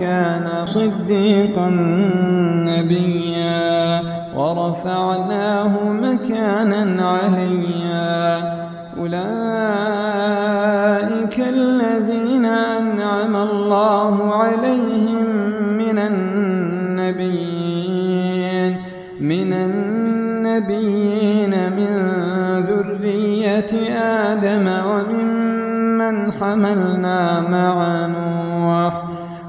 كان صديقا نبيا ورفعناه مكانا عليا. أولئك الذين أنعم الله عليهم من النبيين من النبيين من ذرية آدم وممن حملنا مع نوح.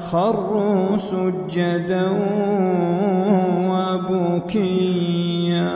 خروا سجدا وبكيا.